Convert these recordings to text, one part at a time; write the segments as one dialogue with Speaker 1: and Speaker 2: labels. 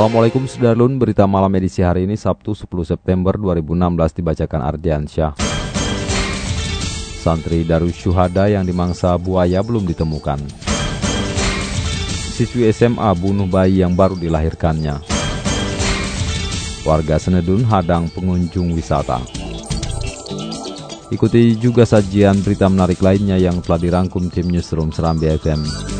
Speaker 1: Assalamualaikum Sudarlun, berita malam edisi hari ini Sabtu 10 September 2016 dibacakan Ardiansyah. Santri Darus Syuhada yang dimangsa buaya belum ditemukan. Siswi SMA bunuh bayi yang baru dilahirkannya. Warga Senedun hadang pengunjung wisata. Ikuti juga sajian berita menarik lainnya yang telah dirangkum tim Newsroom Serambi FM.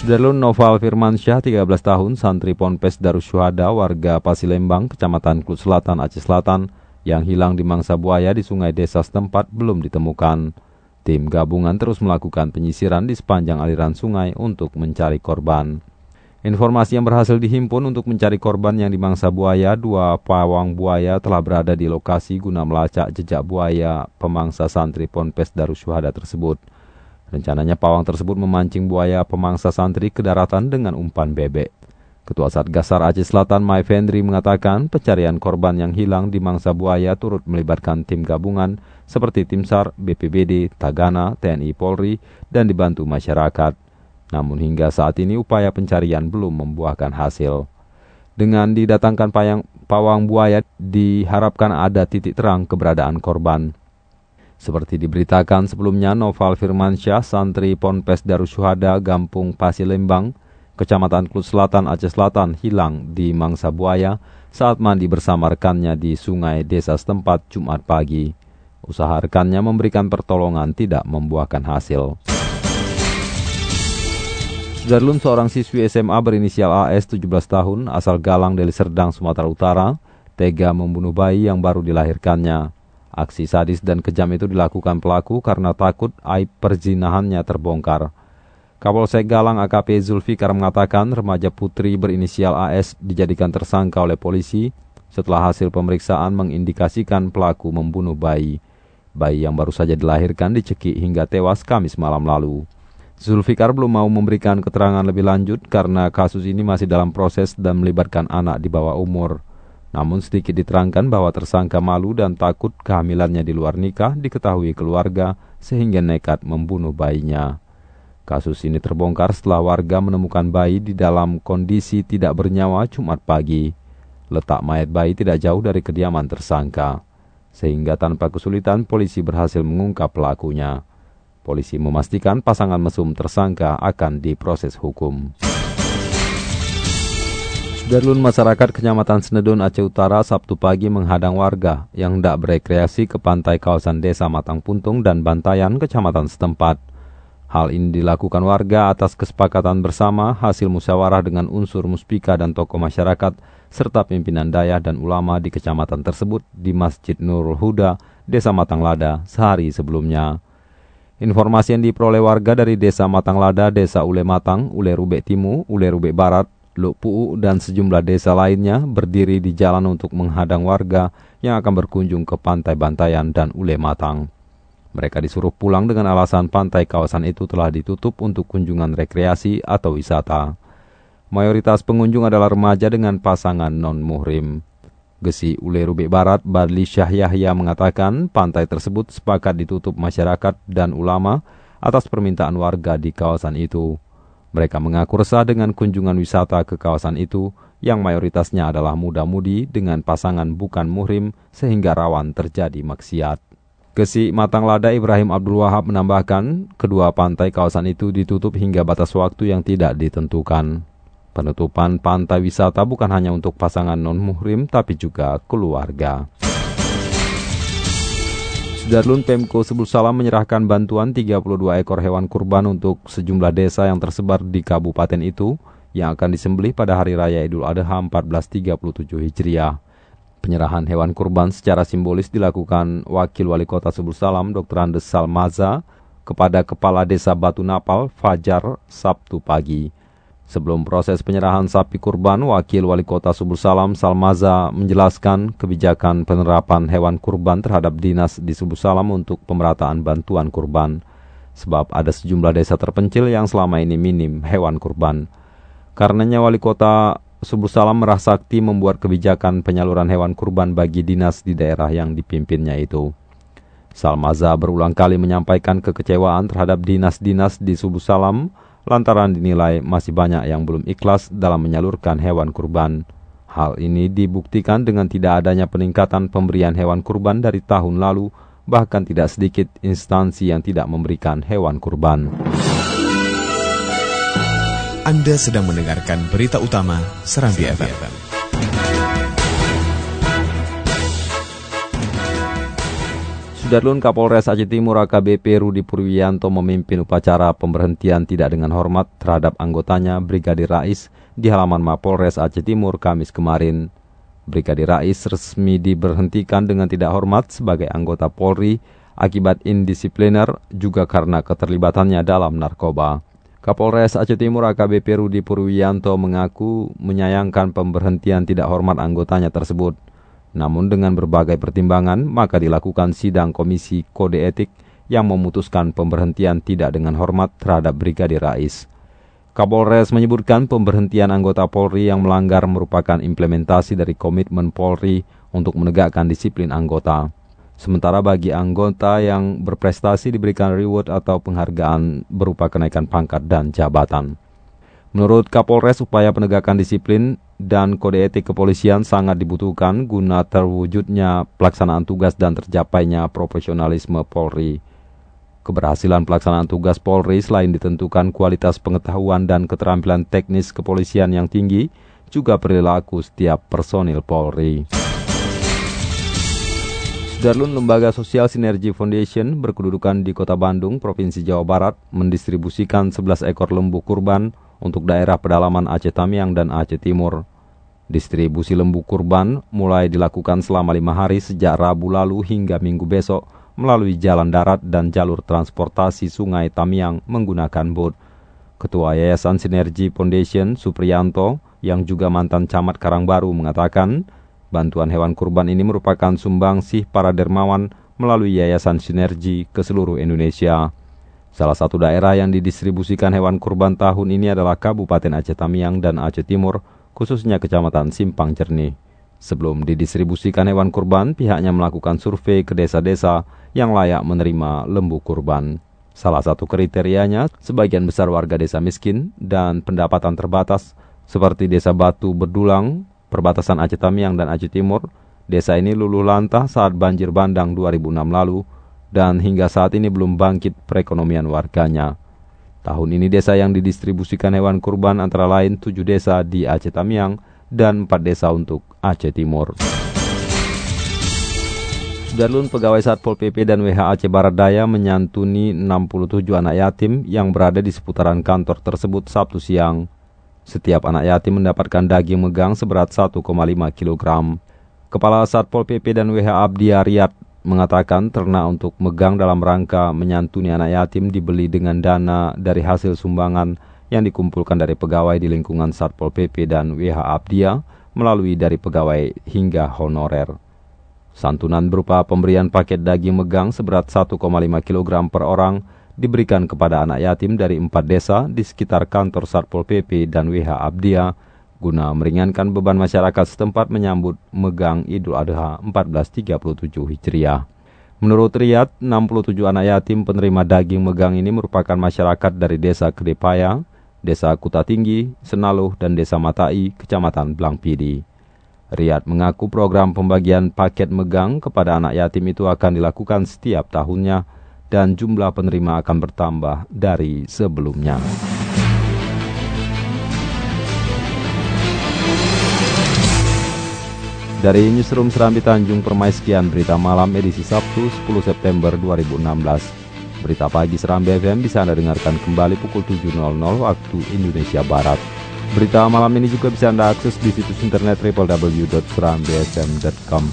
Speaker 1: Sudarlun Noval Firmansyah, 13 tahun, santri Ponpes Darussyuhada, warga Pasilembang, Kecamatan Klut Selatan, Aceh Selatan, yang hilang di mangsa buaya di sungai desa setempat belum ditemukan. Tim gabungan terus melakukan penyisiran di sepanjang aliran sungai untuk mencari korban. Informasi yang berhasil dihimpun untuk mencari korban yang dimangsa buaya, dua pawang buaya telah berada di lokasi guna melacak jejak buaya pemangsa santri Ponpes Darussyuhada tersebut. Rencananya pawang tersebut memancing buaya pemangsa santri ke daratan dengan umpan bebek. Ketua Satgasar Aceh Selatan Mai Fendri mengatakan pencarian korban yang hilang di mangsa buaya turut melibatkan tim gabungan seperti tim SAR, BPBD, Tagana, TNI Polri, dan dibantu masyarakat. Namun hingga saat ini upaya pencarian belum membuahkan hasil. Dengan didatangkan payang, pawang buaya diharapkan ada titik terang keberadaan korban. Seperti diberitakan sebelumnya, Noval Firmansyah, santri Ponpes Darussyuhada, Gampung Pasilembang, Kecamatan Klut Selatan, Aceh Selatan, hilang di Mangsa Buaya saat mandi bersama rekannya di sungai desa setempat Jumat pagi. Usaha rekannya memberikan pertolongan tidak membuahkan hasil. Sudarlun seorang siswi SMA berinisial AS 17 tahun asal Galang Deli Serdang, Sumatera Utara, tega membunuh bayi yang baru dilahirkannya. Aksi sadis dan kejam itu dilakukan pelaku karena takut aib perzinahannya terbongkar. Kapolsek Galang AKP Zulfikar mengatakan remaja putri berinisial AS dijadikan tersangka oleh polisi setelah hasil pemeriksaan mengindikasikan pelaku membunuh bayi. Bayi yang baru saja dilahirkan dicekik hingga tewas Kamis malam lalu. Zulfikar belum mau memberikan keterangan lebih lanjut karena kasus ini masih dalam proses dan melibatkan anak di bawah umur. Namun sedikit diterangkan bahwa tersangka malu dan takut kehamilannya di luar nikah diketahui keluarga sehingga nekat membunuh bayinya. Kasus ini terbongkar setelah warga menemukan bayi di dalam kondisi tidak bernyawa Jumat pagi. Letak mayat bayi tidak jauh dari kediaman tersangka. Sehingga tanpa kesulitan polisi berhasil mengungkap pelakunya. Polisi memastikan pasangan mesum tersangka akan diproses hukum. Darlun masyarakat Kecamatan Senedun Aceh Utara Sabtu pagi menghadang warga yang hendak berekreasi ke pantai kawasan desa Matang Puntung dan Bantayan Kecamatan setempat. Hal ini dilakukan warga atas kesepakatan bersama hasil musyawarah dengan unsur muspika dan tokoh masyarakat serta pimpinan daya dan ulama di kecamatan tersebut di Masjid Nurul Huda, Desa Matang Lada sehari sebelumnya. Informasi yang diperoleh warga dari Desa Matang Lada, Desa Ule Matang, Ule Rubek Timu, Ule Rubek Barat, Luk Puu dan sejumlah desa lainnya berdiri di jalan untuk menghadang warga yang akan berkunjung ke Pantai Bantayan dan Ule Matang. Mereka disuruh pulang dengan alasan pantai kawasan itu telah ditutup untuk kunjungan rekreasi atau wisata. Mayoritas pengunjung adalah remaja dengan pasangan non-muhrim. Gesi Ule Rubik Barat, Badli Syah Yahya mengatakan pantai tersebut sepakat ditutup masyarakat dan ulama atas permintaan warga di kawasan itu. Mereka mengaku resah dengan kunjungan wisata ke kawasan itu yang mayoritasnya adalah muda-mudi dengan pasangan bukan muhrim sehingga rawan terjadi maksiat. Kesi Matang Lada Ibrahim Abdul Wahab menambahkan, kedua pantai kawasan itu ditutup hingga batas waktu yang tidak ditentukan. Penutupan pantai wisata bukan hanya untuk pasangan non-muhrim tapi juga keluarga. Sudarlun Pemko Sebul Salam menyerahkan bantuan 32 ekor hewan kurban untuk sejumlah desa yang tersebar di kabupaten itu yang akan disembelih pada Hari Raya Idul Adha 1437 Hijriah. Penyerahan hewan kurban secara simbolis dilakukan Wakil Wali Kota Sebul Salam Dr. Andes Salmaza kepada Kepala Desa Batu Napal Fajar Sabtu pagi. Sebelum proses penyerahan sapi kurban, Wakil Wali Kota Subur Salam Salmaza menjelaskan kebijakan penerapan hewan kurban terhadap dinas di Subur Salam untuk pemerataan bantuan kurban. Sebab ada sejumlah desa terpencil yang selama ini minim hewan kurban. Karenanya Wali Kota Subur Salam merasakti membuat kebijakan penyaluran hewan kurban bagi dinas di daerah yang dipimpinnya itu. Salmaza berulang kali menyampaikan kekecewaan terhadap dinas-dinas di Subur Salam lantaran dinilai masih banyak yang belum ikhlas dalam menyalurkan hewan kurban. Hal ini dibuktikan dengan tidak adanya peningkatan pemberian hewan kurban dari tahun lalu, bahkan tidak sedikit instansi yang tidak memberikan hewan kurban.
Speaker 2: Anda sedang mendengarkan berita utama Serambi FM.
Speaker 1: Sudarlun Kapolres Aceh Timur AKBP Rudi Purwianto memimpin upacara pemberhentian tidak dengan hormat terhadap anggotanya Brigadir Rais di halaman Mapolres Aceh Timur Kamis kemarin. Brigadir Rais resmi diberhentikan dengan tidak hormat sebagai anggota Polri akibat indisipliner juga karena keterlibatannya dalam narkoba. Kapolres Aceh Timur AKBP Rudi Purwianto mengaku menyayangkan pemberhentian tidak hormat anggotanya tersebut. Namun dengan berbagai pertimbangan, maka dilakukan sidang komisi kode etik yang memutuskan pemberhentian tidak dengan hormat terhadap Brigadir Rais. Kapolres menyebutkan pemberhentian anggota Polri yang melanggar merupakan implementasi dari komitmen Polri untuk menegakkan disiplin anggota. Sementara bagi anggota yang berprestasi diberikan reward atau penghargaan berupa kenaikan pangkat dan jabatan. Menurut Kapolres, upaya penegakan disiplin dan kode etik kepolisian sangat dibutuhkan guna terwujudnya pelaksanaan tugas dan tercapainya profesionalisme Polri. Keberhasilan pelaksanaan tugas Polri selain ditentukan kualitas pengetahuan dan keterampilan teknis kepolisian yang tinggi, juga perilaku setiap personil Polri. Darlun Lembaga Sosial Sinergi Foundation berkedudukan di Kota Bandung, Provinsi Jawa Barat, mendistribusikan 11 ekor lembu kurban untuk daerah pedalaman Aceh Tamiang dan Aceh Timur. Distribusi lembu kurban mulai dilakukan selama lima hari sejak Rabu lalu hingga Minggu besok melalui jalan darat dan jalur transportasi Sungai Tamiang menggunakan bot. Ketua Yayasan Sinergi Foundation Supriyanto yang juga mantan camat Karangbaru mengatakan bantuan hewan kurban ini merupakan sumbangsih para dermawan melalui Yayasan Sinergi ke seluruh Indonesia. Salah satu daerah yang didistribusikan hewan kurban tahun ini adalah Kabupaten Aceh Tamiang dan Aceh Timur, khususnya Kecamatan Simpang Cernih. Sebelum didistribusikan hewan kurban, pihaknya melakukan survei ke desa-desa yang layak menerima lembu kurban. Salah satu kriterianya, sebagian besar warga desa miskin dan pendapatan terbatas, seperti desa Batu Berdulang, perbatasan Aceh Tamiang dan Aceh Timur, desa ini luluh lantah saat banjir bandang 2006 lalu, dan hingga saat ini belum bangkit perekonomian warganya. Tahun ini desa yang didistribusikan hewan kurban antara lain tujuh desa di Aceh Tamiang dan empat desa untuk Aceh Timur. Darlun pegawai Satpol PP dan WH Aceh Barat Daya menyantuni 67 anak yatim yang berada di seputaran kantor tersebut Sabtu siang. Setiap anak yatim mendapatkan daging megang seberat 1,5 kg. Kepala Satpol PP dan WH Abdi Ariat mengatakan ternak untuk megang dalam rangka menyantuni anak yatim dibeli dengan dana dari hasil sumbangan yang dikumpulkan dari pegawai di lingkungan Satpol PP dan WH Abdia melalui dari pegawai hingga honorer. Santunan berupa pemberian paket daging megang seberat 1,5 kg per orang diberikan kepada anak yatim dari empat desa di sekitar kantor Satpol PP dan WH Abdia guna meringankan beban masyarakat setempat menyambut megang Idul Adha 1437 Hijriah. Menurut Riyad, 67 anak yatim penerima daging megang ini merupakan masyarakat dari Desa Kedepaya, Desa Kuta Tinggi, Senaluh, dan Desa Matai, Kecamatan Blangpidi. Riyad mengaku program pembagian paket megang kepada anak yatim itu akan dilakukan setiap tahunnya dan jumlah penerima akan bertambah dari sebelumnya. Dari Newsroom Serambi Tanjung Permai sekian berita malam edisi Sabtu 10 September 2016. Berita pagi Serambi FM bisa Anda dengarkan kembali pukul 7.00 waktu Indonesia Barat. Berita malam ini juga bisa Anda akses di situs internet www.serambifm.com.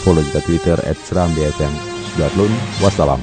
Speaker 1: Follow juga Twitter at Serambi FM. Sudah wassalam.